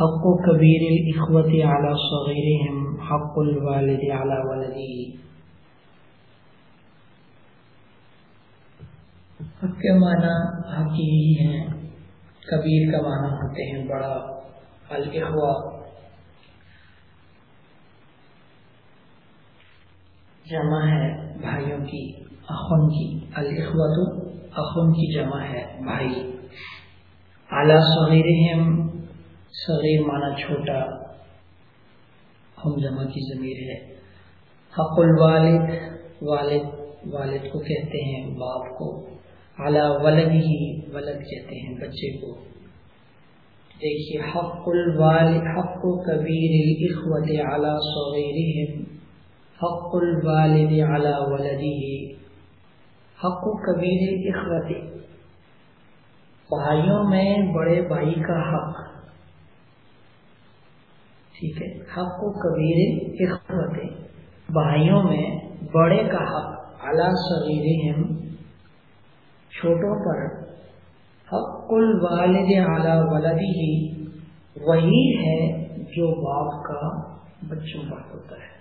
حق کبیر الاخوت على صغیرهم حق الوالد على ولدی حق کے معنی حقیقی ہیں، کبیر کا معنی ہوتے ہیں بڑا الاخوہ جمع ہے بھائیوں کی اخن کی الاخوت اخن کی جمع ہے بھائی. اعلی صغیرہم صغیر مانا چھوٹا ہم جمع کی ضمیر ہے۔ حق الوالد، والد والد کو کہتے ہیں باپ کو۔ اعلیٰ ولد ہی ولد کہتے ہیں بچے کو۔ دیکھیے، حق الوالد، حق و کبیر الاخوت اعلیٰ صغیرہم۔ حق الوالد اعلیٰ ولدی حق و کبیر الاخوت بھائیوں، میں بڑے بھائی کا حق۔ ٹھیک ہے۔ حق کو کبیر اخوت بھائیوں میں بڑے کا حق اعلیٰ صغیر چھوٹوں پر حق الوالد اعلیٰ ولدی ہی وہی ہے جو باپ کا بچوں پر ہوتا ہے۔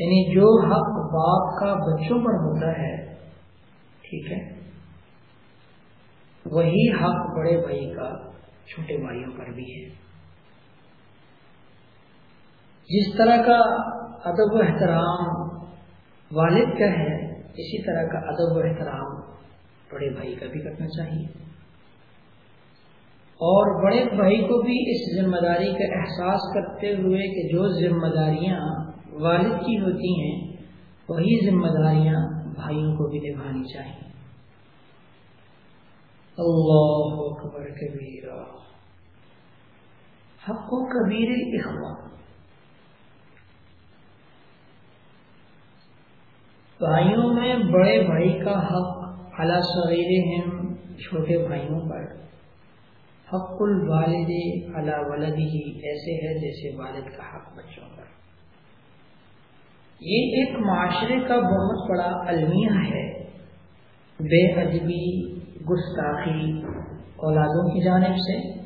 یعنی جو حق باپ کا بچوں پر ہوتا ہے، ٹھیک ہے، وہی حق بڑے بھائی کا، چھوٹے بھائیوں پر بھی ہے۔ جس طرح کا ادب و احترام والد کا ہے، اسی طرح کا ادب و احترام بڑے بھائی کا بھی کرنا چاہیے۔ اور بڑے بھائی کو بھی اس ذمہ داری کا احساس کرتے ہوئے کہ جو ذمہ داریاں والد کی ہوتی ہیں، وہی ذمہ داریاں بھائیوں کو بھی نبھانی چاہیے۔ اللہ اکبر کبیرہ۔ حق و کبیر اخوان بھائیوں میں بڑے بھائی کا حق اعلیٰ صغیر ہیں چھوٹے بھائیوں پر۔ حق الوالد علا ولد ہی ایسے ہے جیسے والد کا حق بچوں پر۔ یہ ایک معاشرے کا بہت بڑا المیہ ہے۔ بے ادبی، گستاخی اولادوں کی جانب سے،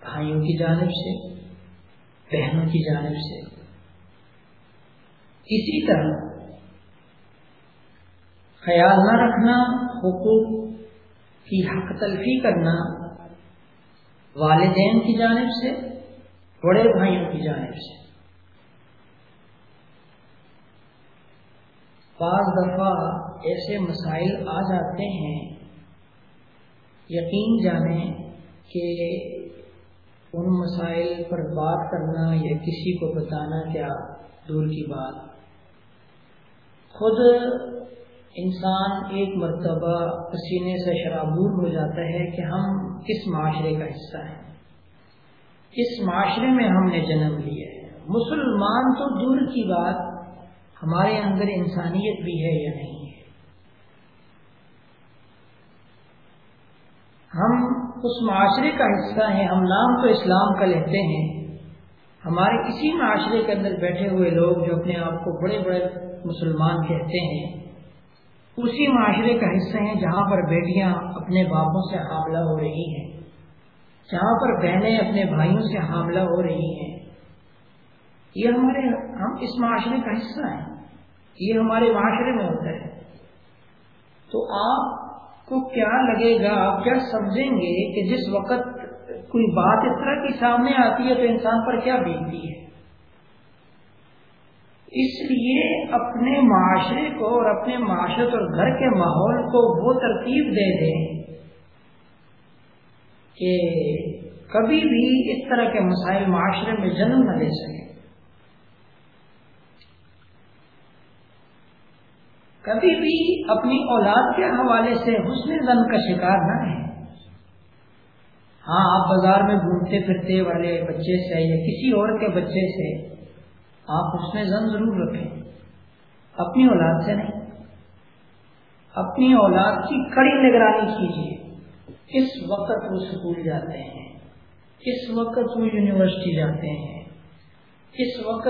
بھائیوں کی جانب سے، بہنوں کی جانب سے۔ اسی طرح خیال نہ رکھنا، حقوق کی حق تلفی کرنا والدین کی جانب سے، بڑے بھائیوں کی جانب سے۔ بعض دفعہ ایسے مسائل آ جاتے ہیں، یقین جانیں کہ ان مسائل پر بات کرنا یا کسی کو بتانا کیا دور کی بات۔ خود انسان ایک مرتبہ پسینے سے شرابور ہو جاتا ہے کہ ہم کس معاشرے کا حصہ ہیں۔ کس معاشرے میں ہم نے جنم لیا ہے۔ مسلمان تو دور کی بات، ہمارے اندر انسانیت بھی ہے یا نہیں ہے؟ ہم اس معاشرے کا حصہ ہیں، ہم نام تو اسلام کا لیتے ہیں۔ ہمارے اسی معاشرے کے اندر بیٹھے ہوئے لوگ جو اپنے آپ کو بڑے بڑے مسلمان کہتے ہیں اسی معاشرے کا حصہ ہیں جہاں پر بیٹیاں اپنے باپوں سے حاملہ ہو رہی ہیں، جہاں پر بہنیں اپنے بھائیوں سے حاملہ ہو رہی ہیں۔ یہ ہمارے، ہم اس معاشرے کا حصہ ہیں۔ یہ ہمارے معاشرے میں ہوتا ہے۔ تو آپ کو کیا لگے گا؟ آپ کیا سمجھیں گے کہ جس وقت کوئی بات اس طرح کی سامنے آتی ہے تو انسان پر کیا بیتتی ہے؟ اس لیے اپنے معاشرے کو اور اپنے معاشرت اور گھر کے ماحول کو وہ ترتیب دے دیں کہ کبھی بھی اس طرح کے مسائل معاشرے میں جنم نہ لے سکیں۔ کبھی بھی اپنی اولاد کے حوالے سے حسن زن کا شکار نہ رہیں۔ ہاں آپ بازار میں گھومتے پھرتے والے بچے سے یا کسی اور کے بچے سے آپ اس میں زن ضرور رکھیں۔ اپنی اولاد سے نہیں۔ اپنی اولاد کی کڑی نگرانی کیجیے۔ اس وقت وہ اسکول جاتے ہیں۔ اس وقت وہ یونیورسٹی جاتے ہیں۔ اس وقت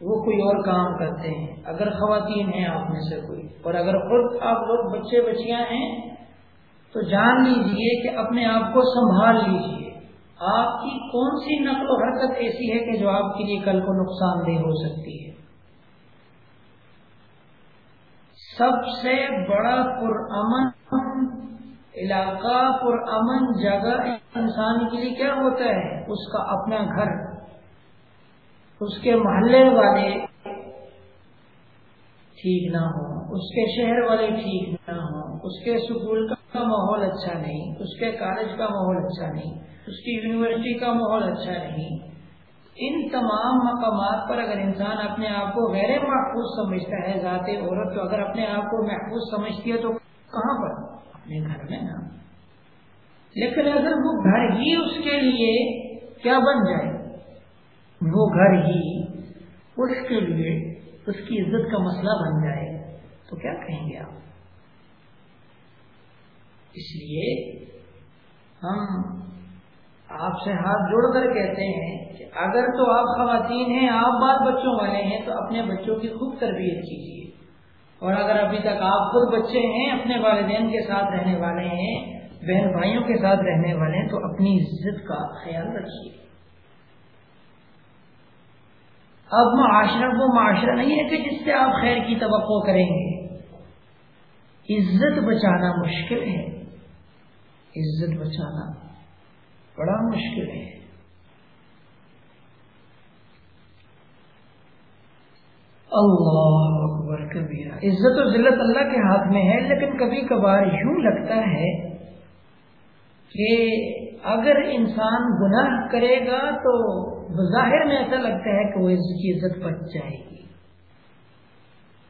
وہ کوئی اور کام کرتے ہیں۔ اگر خواتین ہیں آپ میں سے کوئی۔ اور اگر خود آپ لوگ بچے بچیاں ہیں، تو جان لیجیے کہ اپنے آپ کو سنبھال لیجیے۔ آپ کی کون سی نقل و حرکت ایسی ہے کہ جو آپ کے لیے کل کو نقصان دہ ہو سکتی ہے؟ سب سے بڑا پرامن علاقہ، پرامن جگہ انسان کے لیے کیا ہوتا ہے؟ اس کا اپنا گھر، اس کے محلے والے ٹھیک نہ ہو اس کے شہر والے ٹھیک نہ ہوں، اس کے اسکول کا کا ماحول اچھا نہیں، اس کے کالج کا ماحول اچھا نہیں، اس کی یونیورسٹی کا ماحول اچھا نہیں۔ ان تمام مقامات پر اگر انسان اپنے آپ کو غیر محفوظ سمجھتا ہے، ذات عورت، تو اگر اپنے آپ کو محفوظ سمجھتی ہے تو کہاں پر؟ اپنے گھر میں نا۔ لیکن اگر وہ گھر ہی اس کے لیے کیا بن جائے؟ وہ گھر ہی اس کے لیے اس کی عزت کا مسئلہ بن جائے، تو کیا کہیں گے آپ؟ اس لیے ہم آپ سے ہاتھ جوڑ کر کہتے ہیں کہ اگر تو آپ خواتین ہیں، آپ بال بچوں والے ہیں، تو اپنے بچوں کی خوب تربیت کیجیے۔ اور اگر ابھی تک آپ خود بچے ہیں، اپنے والدین کے ساتھ رہنے والے ہیں، بہن بھائیوں کے ساتھ رہنے والے ہیں، تو اپنی عزت کا خیال رکھیے۔ اب معاشرہ وہ معاشرہ نہیں ہے کہ جس سے آپ خیر کی توقع کریں گے۔ عزت بچانا مشکل ہے۔ عزت بچانا بڑا مشکل ہے۔ اللہ اکبر، کبیرہ۔ عزت و ذلت اللہ کے ہاتھ میں ہے، لیکن کبھی کبھار یوں لگتا ہے کہ اگر انسان گناہ کرے گا تو بظاہر میں ایسا لگتا ہے کہ وہ اس کی عزت بچ جائے گی۔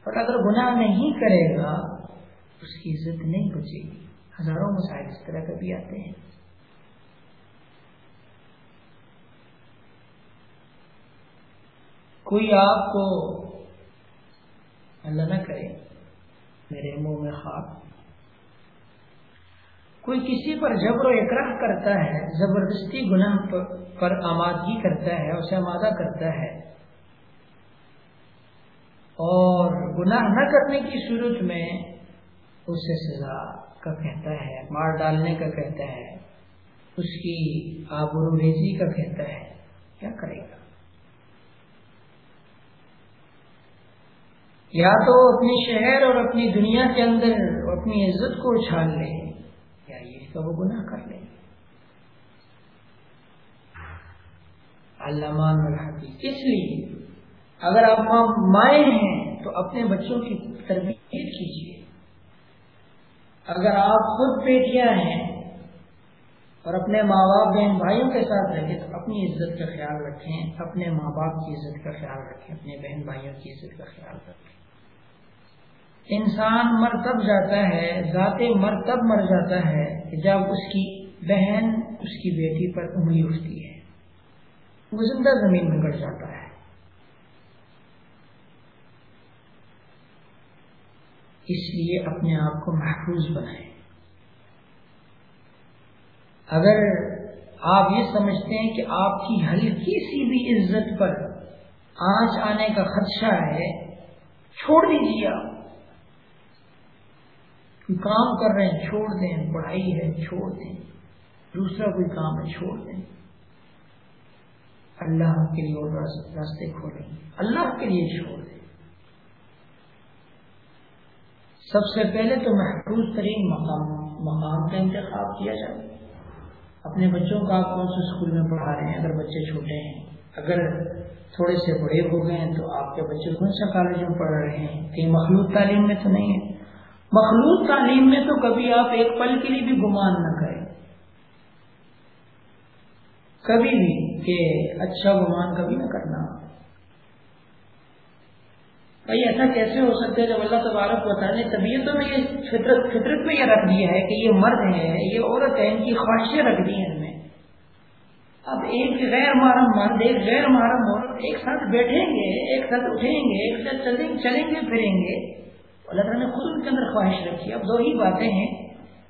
اور اگر گناہ نہیں کرے گا، اس کی عزت نہیں بچے گی۔ ہزاروں مسائل اس طرح کبھی آتے ہیں۔ کوئی آپ کو اللہ نہ کرے، میرے منہ میں خواب۔ کوئی کسی پر جبر و اکراہ کرتا ہے، زبردستی گناہ پر آمادگی کرتا ہے، اسے آمادہ کرتا ہے۔ اور گناہ نہ کرنے کی صورت میں اسے سزا۔ کا کہتا ہے، مار ڈالنے کا کہتا ہے، اس کی آبرو ریزی کا کہتا ہے، کیا کرے گا؟ یا تو اپنے شہر اور اپنی دنیا کے اندر اپنی عزت کو اچھال لے تو وہ گناہ کر لیں گے اس لیے اگر آپ مائیں ہیں تو اپنے بچوں کی تربیت اگر آپ خود بیٹیاں ہیں اور اپنے ماں باپ بہن بھائیوں کے ساتھ رہیں تو اپنی عزت کا خیال رکھیں، اپنے ماں باپ کی عزت کا خیال رکھیں، اپنے بہن بھائیوں کی عزت کا خیال رکھیں۔ انسان مر تب جاتا ہے، ذات مر تب مر جاتا ہے کہ جب اس کی بہن، اس کی بیٹی پر انگلی اٹھتی ہے۔ وہ زندہ زمین میں گڑ جاتا ہے۔ اس لیے اپنے آپ کو محفوظ بنائیں۔ اگر آپ یہ سمجھتے ہیں کہ آپ کی ہلکی سی بھی عزت پر آنچ آنے کا خدشہ ہے، چھوڑ دیجیے آپ۔ کام کر رہے ہیں، چھوڑ دیں۔ پڑھائی ہے، چھوڑ دیں۔ دوسرا کوئی کام ہے، چھوڑ دیں۔ اللہ کے لیے اور راستے کھولیں اللہ کے لیے چھوڑ دیں۔ سب سے پہلے تو محفوظ ترین مقام مقام کا انتخاب کیا جائے۔ اپنے بچوں کا آپ کون سے اسکول میں پڑھا رہے ہیں؟ اگر بچے چھوٹے ہیں، اگر تھوڑے سے بڑے ہو گئے ہیں، تو آپ کے بچے کون سا کالج میں پڑھ رہے ہیں؟ کہیں مخلوط تعلیم میں تو نہیں ہے۔ مخلوط تعلیم میں تو کبھی آپ ایک پل کے لیے بھی گمان نہ کریں۔ کبھی بھی کہ اچھا گمان کبھی نہ کرنا۔ بھائی ایسا کیسے ہو سکتا ہے جب اللہ تبارک بتا نے طبیعتوں میں یہ فطرت فطرت میں یہ رکھ دیا ہے کہ یہ مرد ہے یہ عورت ہے ان کی خواہشیں رکھ دی ہیں ان میں۔ اب ایک غیر محرم مرد، ایک غیر محرم عورت ایک ساتھ بیٹھیں گے، ایک ساتھ اٹھیں گے، ایک ساتھ چلیں گے، پھریں گے۔ اللہ تعالیٰ نے خود ان کے اندر خواہش رکھی۔ اب دو ہی باتیں ہیں۔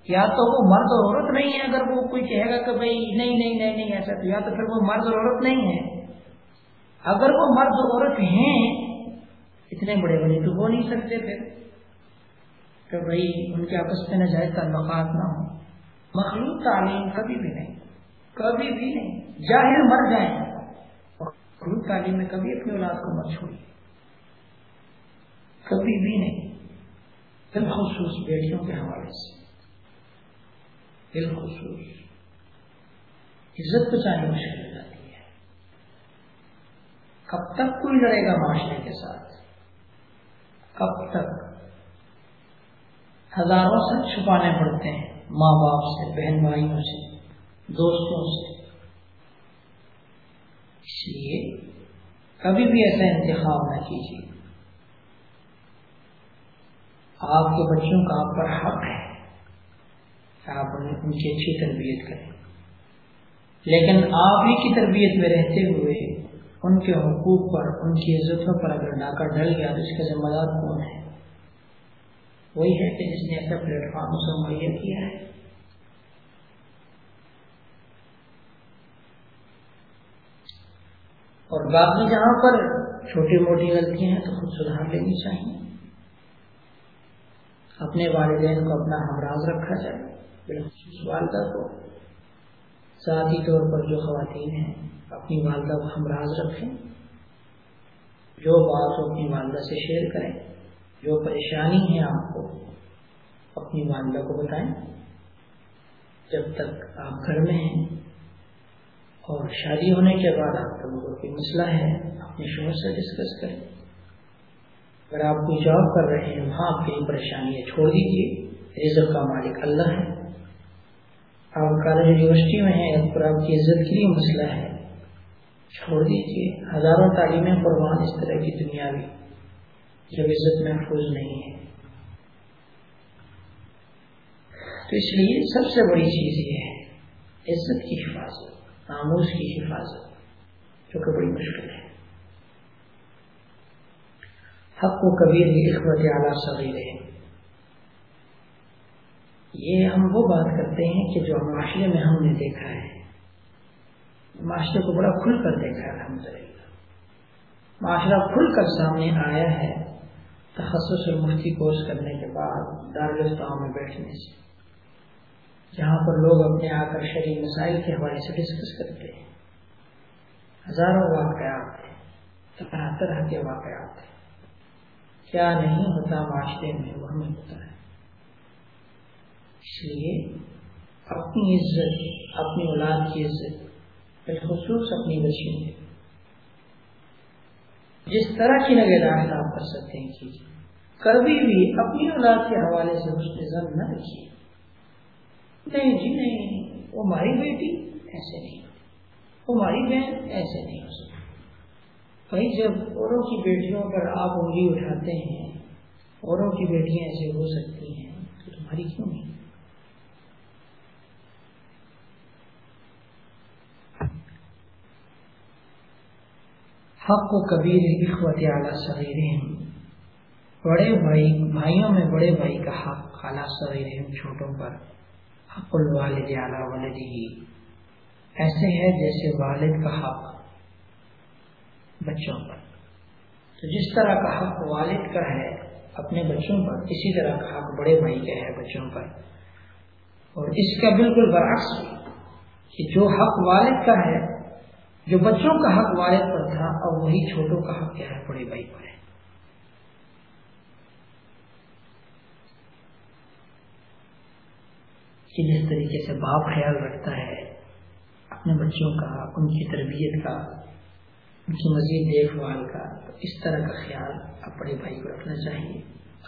یا تو وہ مرد اور عورت نہیں ہے اگر وہ کوئی کہے گا کہ بھائی نہیں نہیں نہیں نہیں ایسا تو یا تو پھر وہ مرد اور عورت نہیں ہے اگر وہ مرد اور عورت ہیں اتنے بڑے بڑے تو ہو نہیں سکتے پھر۔ کہ بھائی ان کے آپس میں نہ جائے تعلقات نہ ہو مخلوط تعلیم کبھی بھی نہیں۔ کبھی بھی نہیں۔ جاہر مر جائیں۔ اور تعلیم میں کبھی اپنی اولاد کو مت چھوڑیے۔ کبھی بھی نہیں۔ بالخصوص بیٹیوں کے حوالے سے۔ بالخصوص۔ عزت بچانی مشکل ہو جاتی ہے۔ کب تک کوئی لڑے گا معاشرے کے ساتھ؟ کب تک ہزاروں سے چھپانے پڑتے ہیں ماں باپ سے، بہن بھائیوں سے، دوستوں سے۔ اس لیے کبھی بھی ایسا انتخاب نہ کیجیے۔ آپ کے بچوں کا آپ پر حق ہے کہ آپ ان کی اچھی تربیت کریں۔ لیکن آپ ہی کی تربیت میں رہتے ہوئے ان کے حقوق پر، ان کی عزتوں پر اگر ڈاکہ ڈل گیا تو اس کا ذمہ دار کون ہے؟ وہی ہے کہ جس نے ایسا پلیٹ فارم سے مہیا کیا ہے۔ اور باقی جہاں پر چھوٹی موٹی غلطیاں ہیں تو خود سدھار لینی چاہیے۔ اپنے والدین کو اپنا ہمراز رکھا جائے۔ بالخصوص والدہ کو ذاتی طور پر جو خواتین ہیں، اپنی والدہ کو ہمراز رکھیں، جو بات ہو اپنی والدہ سے شیئر کریں، جو پریشانی ہے آپ کو اپنی والدہ کو بتائیں، جب تک آپ گھر میں ہیں اور شادی ہونے کے بعد آپ کا کوئی مسئلہ ہے اپنے شوہر سے ڈسکس کریں۔ اگر آپ کوئی جاب کر رہے ہیں، وہاں آپ کی پریشانی ہے چھوڑ دیجیے رزق کا مالک اللہ ہے۔ آپ کالج یونیورسٹی میں ہیں پر آپ کی عزت کے لیے مسئلہ ہے، چھوڑ دیجیے ہزاروں تعلیمیں قربان اس طرح کی دنیا بھی جب عزت محفوظ نہیں ہے۔ تو اس لیے سب سے بڑی چیز یہ ہے، عزت کی حفاظت ناموز کی حفاظت، جو کہ بڑی مشکل ہے۔ حق و کبیر اخبت اعلیٰ صغیر ہے یہ ہم وہ بات کرتے ہیں کہ جو معاشرے میں ہم نے دیکھا ہے، معاشرے کو بڑا کھل کر دیکھا ہے الحمد للہ معاشرہ کھل کر سامنے آیا ہے تخصص مفتی کورس کرنے کے بعد دارالفتاؤں میں بیٹھنے سے، جہاں پر لوگ اپنے آ کر شریف مسائل کے حوالے سے ڈسکس کرتے ہیں۔ ہزاروں واقعات ہیں طرح طرح کے واقعات ہیں۔ کیا نہیں ہوتا معاشرے میں، وہ ہمیں ہوتا ہے۔ اس لیے اپنی عزت، اپنی اولاد کی عزت بالخصوص اپنی بچیوں کی۔ جس طرح کی نگہداشت آپ کر سکتے ہیں کیجیے کبھی بھی اپنی اولاد کے حوالے سے اس زم نہ رکھیے۔ نہیں جی نہیں، وہ ہماری بیٹی ایسے نہیں۔ وہ ہماری بہن ایسے نہیں ہو سکتی۔ بھائی جب اوروں کی بیٹیوں پر آپ انگلی اٹھاتے ہیں، اوروں کی بیٹیاں ایسے ہو سکتی ہیں، تو تمہاری کیوں نہیں؟ حق و کبیر اخوت اعلیٰ صغیر بڑے بھائی بھائیوں میں بڑے بھائی کا حق اعلیٰ صغیر چھوٹوں پر، حق الوالد اعلیٰ والدی ایسے ہے جیسے والد کا حق بچوں پر۔ تو جس طرح کا حق والد کا ہے، اپنے بچوں پر، اسی طرح کا حق بڑے بھائی کا ہے بچوں پر۔ اور اس کا بالکل برعکس کہ جو حق والد کا ہے جو بچوں کا حق والد پر تھا اور وہی چھوٹوں کا حق کیا ہے بڑے بھائی پر ہے۔ کہ جس طریقے سے باپ خیال رکھتا ہے اپنے بچوں کا، ان کی تربیت کا، ان کی مزید دیکھ بھال کا، تو اس طرح کا خیال اب بڑے بھائی کو رکھنا چاہیے۔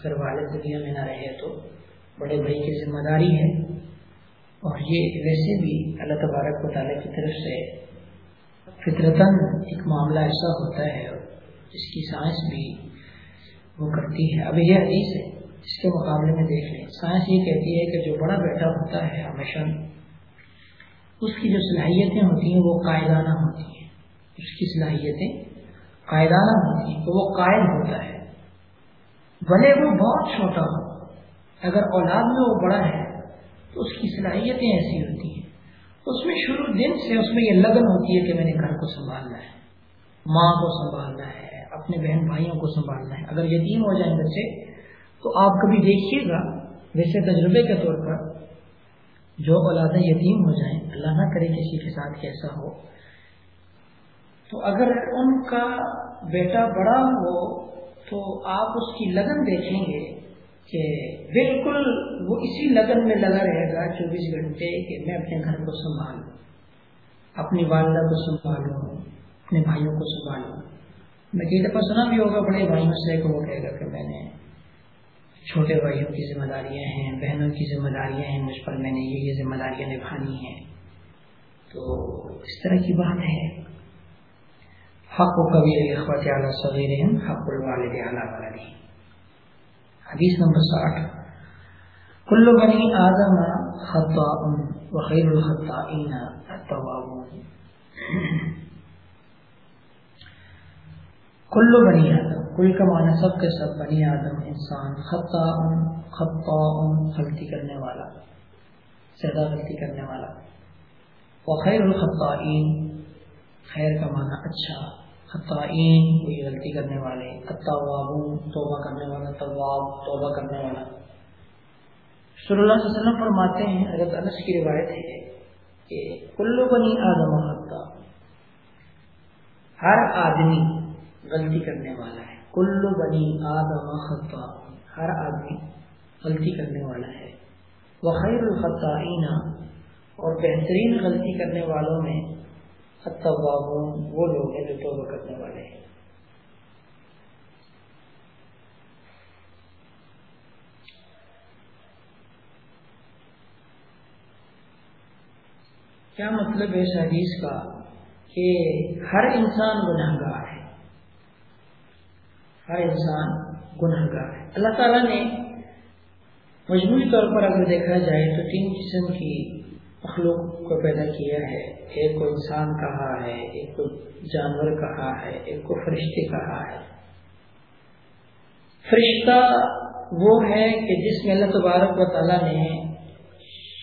اگر والد دنیا میں نہ رہے تو بڑے بھائی کی ذمہ داری ہے۔ اور یہ ویسے بھی اللہ تبارک و تعالیٰ کی طرف سے فطرتاً ایک معاملہ ایسا ہوتا ہے جس کی سائنس بھی وہ کرتی ہے۔ اب یہ حدیث ہے، اس کے مقابلے میں دیکھ لیں۔ سائنس یہ کہتی ہے کہ جو بڑا بیٹا ہوتا ہے، ہمیشہ اس کی جو صلاحیتیں ہوتی ہیں، وہ قائدانہ ہوتی ہیں۔ اس کی صلاحیتیں قائدانہ ہوتی ہیں، تو وہ قائد ہوتا ہے۔ بھلے وہ بہت چھوٹا ہو، اگر اولاد میں وہ بڑا ہے، تو اس کی صلاحیتیں ایسی ہوتی ہیں۔ اس میں شروع دن سے اس میں یہ لگن ہوتی ہے کہ میں نے گھر کو سنبھالنا ہے، ماں کو سنبھالنا ہے، اپنے بہن بھائیوں کو سنبھالنا ہے۔ اگر یتیم ہو جائیں بچے تو آپ کبھی دیکھیے گا، ویسے تجربے کے طور پر جو اولاد یتیم ہو جائیں، اللہ نہ کرے کسی کے ساتھ کیسا ہو۔ تو اگر ان کا بیٹا بڑا ہو، تو آپ اس کی لگن دیکھیں گے کہ بالکل وہ اسی لگن میں لگا رہے گا چوبیس گھنٹے کہ میں اپنے گھر کو سنبھالوں، اپنی والدہ کو سنبھالوں، اپنے بھائیوں کو سنبھالوں۔ میں کئی دفعہ سنا بھی ہوگا، بڑے بھائیوں سے وہ کہے گا کہ میں نے چھوٹے بھائیوں کی ذمہ داریاں ہیں، بہنوں کی ذمہ داریاں ہیں، مجھ پر میں نے یہ یہ ذمہ داریاں نبھانی ہیں۔ تو اس طرح کی بات ہے۔ حق و کبیر اخوت اعلیٰ صغیر حق الوالد اعلیٰ والدی حدیث نمبر ساٹھ۔ کلو بنی آدم خطا وخیر الخطائین التوابون کلو بنی آدم، کل کا معنی سب کے سب بنی آدم انسان خطا خطا غلطی کرنے والا، زیادہ غلطی کرنے والا۔ وخیر الخطائین، خیر کا معنی اچھا۔ خطائین کوئی غلطی کرنے والے، التوابون، توبہ کرنے والا، تواب، توبہ کرنے والا۔ صلی اللہ علیہ وسلم فرماتے ہیں، حضرت انس کی روایت ہے کہ کلو بنی آدم خطا ہر آدمی غلطی کرنے والا ہے۔ کلو بنی آدم خطا ہر آدمی غلطی کرنے والا ہے۔ وخیر الخطائین اور بہترین غلطی کرنے والوں میں التوابون، وہ لوگ ہیں جو توبہ کرنے والے ہیں۔ کیا مطلب ہے اس حدیث کا کہ ہر انسان گناہ گار ہے؟ ہر انسان گناہ گار ہے۔ اللہ تعالیٰ نے مجموعی طور پر اگر دیکھا جائے تو تین قسم کی مخلوق کو پیدا کیا ہے۔ ایک کو انسان کہا ہے، ایک کو جانور کہا ہے، ایک کو فرشتے کہا ہے۔ فرشتہ وہ ہے کہ جس میں اللہ تبارک و تعالیٰ نے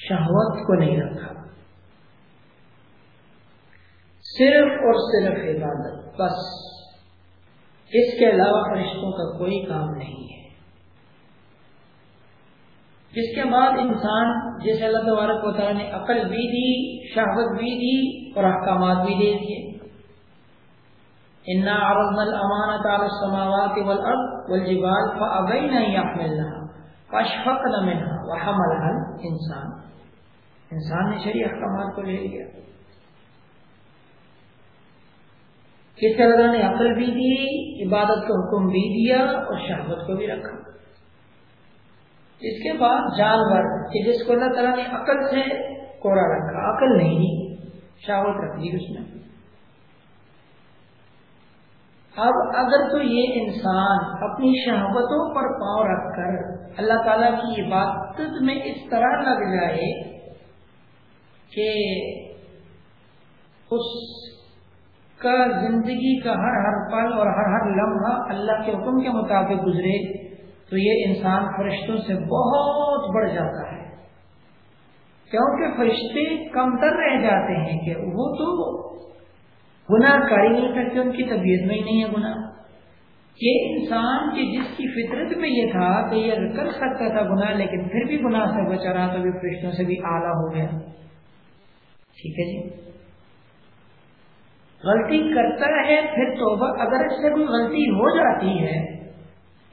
شہوت کو نہیں رکھا۔ صرف اور صرف عبادت، بس۔ اس کے علاوہ فرشتوں کا کوئی کام نہیں ہے۔ جس کے بعد انسان جیسے اللہ تبارک و تعالیٰ نے عقل بھی دی، شہوت بھی دی اور احکامات بھی دے دیے۔ انا عرضنا الامانت على السماوات والارض والجبال فابين ان يحملنها واشفقن منها وحملها الانسان انسان نے شریع احکامات کو لے لیا۔ کس طرح نے عقل بھی دی، عبادت کا حکم بھی دیا اور شہبت کو بھی رکھا۔ اس کے بعد جانور کہ جس کو اللہ تعالیٰ نے عقل سے کوڑا رکھا، عقل نہیں دی شہوت رکھ دی اس میں اب اگر تو یہ انسان اپنی شہوتوں پر پاؤں رکھ کر اللہ تعالیٰ کی عبادت میں اس طرح لگ جائے کہ اس کا زندگی کا ہر ہر پل اور ہر ہر لمحہ اللہ کے حکم کے مطابق گزرے۔ تو یہ انسان فرشتوں سے بہت بڑھ جاتا ہے۔ کیونکہ فرشتے کمتر رہ جاتے ہیں کہ وہ تو گناہ کر ہی نہیں سکتے، ان کی طبیعت میں ہی نہیں ہے گناہ۔ یہ انسان کہ جس کی فطرت میں یہ تھا کہ یہ کر سکتا تھا گناہ، لیکن پھر بھی گناہ سے بچا رہا، تو بھی فرشتوں سے بھی اعلیٰ ہو گیا۔ ٹھیک ہے جی؟ غلطی کرتا ہے، پھر توبہ اگر اس سے کوئی غلطی ہو جاتی ہے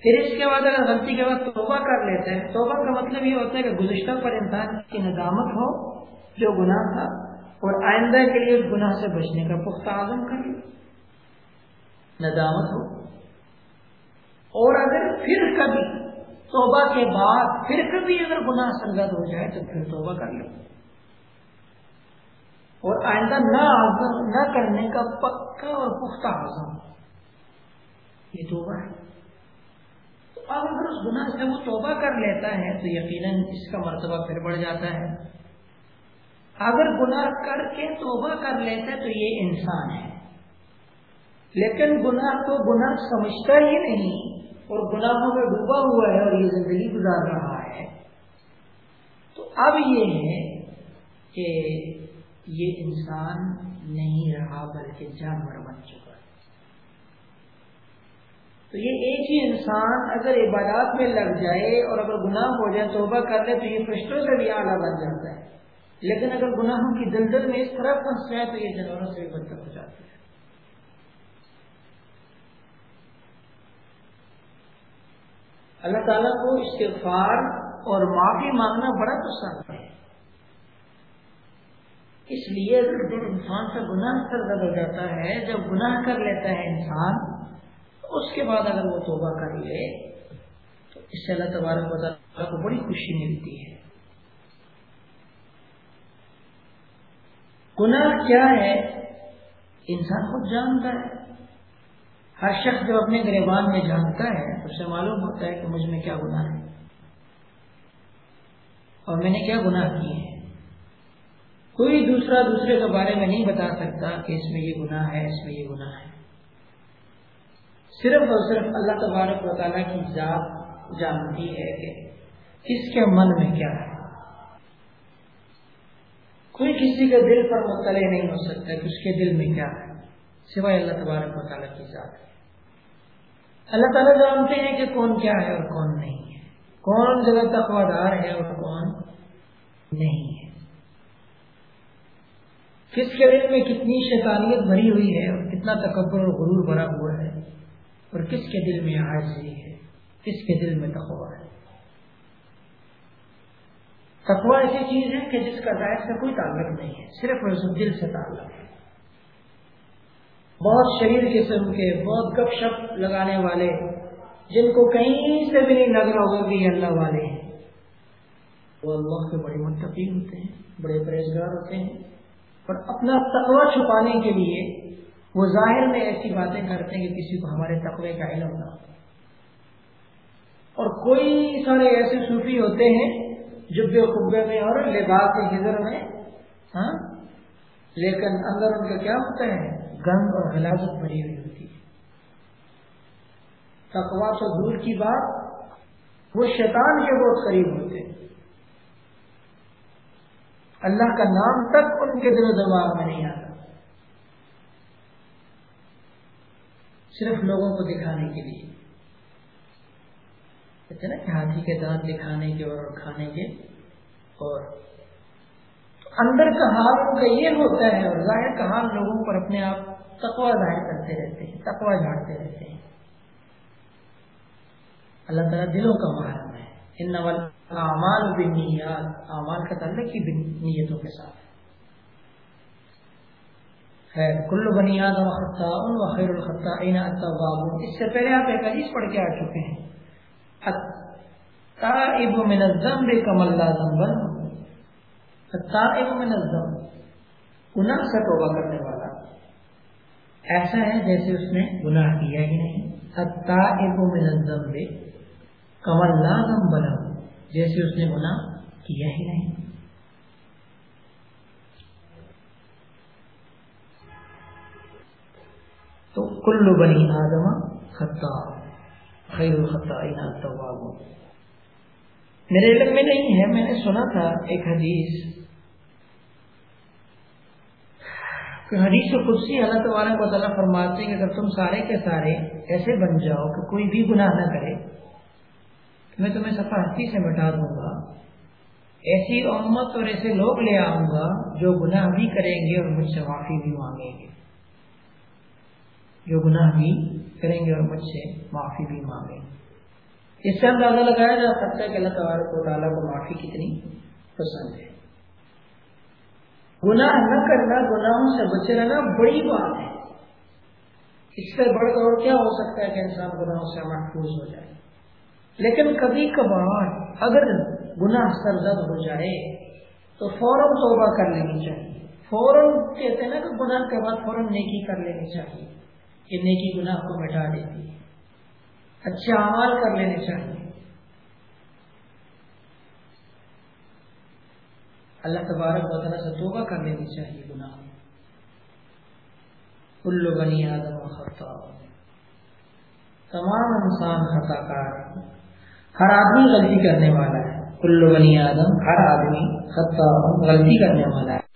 پھر اس کے بعد اگر غلطی کے بعد توبہ کر لیتے ہیں، توبہ کا مطلب یہ ہوتا ہے کہ گزشتہ پر انسان کی ندامت ہو، جو گناہ تھا، اور آئندہ کے لیے اس گناہ سے بچنے کا پختہ عزم کر لے۔ ندامت ہو۔ اور اگر پھر کبھی توبہ کے بعد پھر کبھی اگر گناہ سنگت ہو جائے تو پھر توبہ کر لے۔ اور آئندہ نہ عزم، نہ کرنے کا پکا اور پختہ عزم۔ یہ توبہ ہے۔ تو اب اگر اس گناہ سے وہ توبہ کر لیتا ہے تو یقیناً اس کا مرتبہ پھر بڑھ جاتا ہے۔ اگر گناہ کر کے توبہ کر لیتا ہے تو یہ انسان ہے۔ لیکن گناہ کو گناہ سمجھتا ہی نہیں اور گناہوں میں ڈوبا ہوا ہے اور یہ زندگی گزار رہا ہے۔ تو اب یہ ہے کہ یہ انسان نہیں رہا بلکہ جانور بن چکا تو یہ ایک ہی انسان اگر عبادات میں لگ جائے اور اگر گناہ ہو جائے، توبہ کر لے تو یہ فرشتوں سے بھی اعلیٰ بن جاتا ہے۔ لیکن اگر گناہوں کی دلدل میں اس طرح پھنس جائے تو یہ جانوروں سے بھی بدتر ہو جاتی ہے۔ اللہ تعالیٰ کو استغفار اور معافی مانگنا بڑا پسند ہے۔ اس لیے جب انسان سے گناہ کر بدل جاتا ہے، جب گناہ کر لیتا ہے انسان اس کے بعد اگر وہ توبہ کر لے، تو اس سے اللہ تبارک و تعالیٰ کو بڑی خوشی ملتی ہے۔ گناہ کیا ہے؟ انسان خود جانتا ہے۔ ہر شخص جب اپنے گریبان میں جانتا ہے، تو اسے معلوم ہوتا ہے کہ مجھ میں کیا گناہ ہے۔ اور میں نے کیا گناہ کیے ہیں؟ کوئی دوسرا دوسرے کے بارے میں نہیں بتا سکتا کہ اس میں یہ گناہ ہے، اس میں یہ گناہ ہے۔ صرف اور صرف اللہ تبارک و تعالیٰ کی ذات جانتی ہے کہ کس کے من میں کیا ہے۔ کوئی کسی کے دل پر مطلع نہیں ہو سکتا کہ اس کے دل میں کیا ہے، سوائے اللہ تبارک و تعالیٰ کی ذات۔ ہے اللہ تعالیٰ جانتے ہیں کہ کون کیا ہے اور کون نہیں ہے۔ کون جگہ تقوادار ہے اور کون نہیں ہے۔ کس کے دل میں کتنی شیطانیت بھری ہوئی ہے اور کتنا تکبر اور غرور بھرا ہوا ہے۔ اور کس کے دل میں حاضری ہے؟ کس کے دل میں تقوا ہے؟ تقوا ایسی چیز ہے کہ جس کا ظاہر سے کوئی تعلق نہیں ہے، صرف اور دل سے تعلق ہے۔ بہت شریر قسم کے، بہت گپ شپ لگانے والے، جن کو کہیں سے بھی نہیں لگ رہا ہوگا کہ یہ اللہ والے ہیں۔ وہ اللہ کے بڑے متفی ہوتے ہیں، بڑے پرہیزگار ہوتے ہیں، اور اپنا تقوی چھپانے کے لیے وہ ظاہر میں ایسی باتیں کرتے ہیں کہ کسی کو ہمارے تقوی کا علم نہ اور کوئی سارے ایسے صوفی ہوتے ہیں جبے خبے میں اور لباس ہزر میں ہاں لیکن اندر ان کا کیا ہوتا ہے؟ گند اور غلاظت بھری ہوئی ہوتی ہے۔ تقوا تو دور کی بات، وہ شیطان کے بہت قریب ہوتے ہیں۔ اللہ کا نام تک ان کے دل و دماغ میں نہیں آتا۔ صرف لوگوں کو دکھانے کے لیے۔ کہتے نا کہ ہاتھی کے دانت دکھانے کے اور کھانے کے۔ اور اندر کا حال ان کا یہ ہوتا ہے اور ظاہر کا حال لوگوں پر اپنے آپ تقوا ظاہر کرتے رہتے ہیں تقوا جھاڑتے رہتے ہیں۔ اللہ تعالیٰ دلوں کا محرم ہے۔ ان اعمال بنیاد اعمال کا تعلق ہی نیتوں کے ساتھ۔ خیر کل بنیاد و خطا و خیر الخطا الطواب اس سے پہلے آپ ایک حدیث پڑھ کے آ چکے ہیں. الطائب من الذنب کمل لا ذنب. الطائب من الذنب. گناہ سے توبہ کرنے والا. ایسا ہے جیسے اس نے گناہ کیا ہی نہیں. منظم بے کمر لازم بنا جیسے اس نے گناہ کیا ہی نہیں. تو کلو بنی آدم خطا، خیر الخطا میرے علم میں نہیں ہے، میں نے سنا تھا ایک حدیث۔ حدیث قدسی اللہ تبارک و تعالیٰ فرماتے ہیں کہ اگر تم سارے کے سارے ایسے بن جاؤ کہ کوئی بھی گناہ نہ کرے تو میں تمہیں سفا ہستی سے مٹا دوں گا۔ ایسی امت اور ایسے لوگ لے آؤں گا جو گناہ بھی کریں گے اور مجھ سے معافی بھی مانگیں گے۔ جو گناہ بھی کریں گے اور مجھ سے معافی بھی مانگیں۔ گے اس سے اندازہ لگایا جا سکتا ہے کہ اللہ تبارک و تعالیٰ کو معافی کتنی پسند ہے۔ گناہ نہ کرنا، گناہوں سے بچے رہنا بڑی بات ہے۔ اس سے بڑھ کر کیا ہو سکتا ہے کہ انسان گناہوں سے محفوظ ہو جائے؟ لیکن کبھی کبھار اگر گناہ سرزد ہو جائے، تو فوراً توبہ کر لینی چاہیے۔ فوراً کہتے ہیں نا کہ گناہ کے بعد فوراً نیکی کر لینی چاہیے۔ کہ نیکی گناہ کو مٹا دیتی ہے۔ اچھے اعمال کر لینے چاہیے۔ اللہ تبارک و تعالیٰ سے توبہ کر لینی چاہیے گناہ۔ کلو بنی آدم خطا تمام انسان خطا کار ہر آدمی غلطی کرنے والا ہے۔ کلو بنی آدم، ہر آدمی خطا غلطی کرنے والا ہے۔